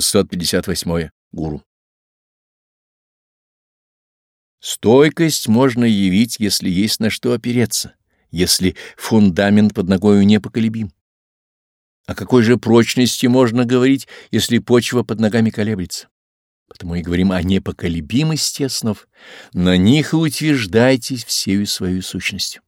658. Гуру. Стойкость можно явить, если есть на что опереться, если фундамент под ногою непоколебим. О какой же прочности можно говорить, если почва под ногами колеблется? Потому и говорим о непоколебимости основ. На них и утверждайтесь всею свою сущностью.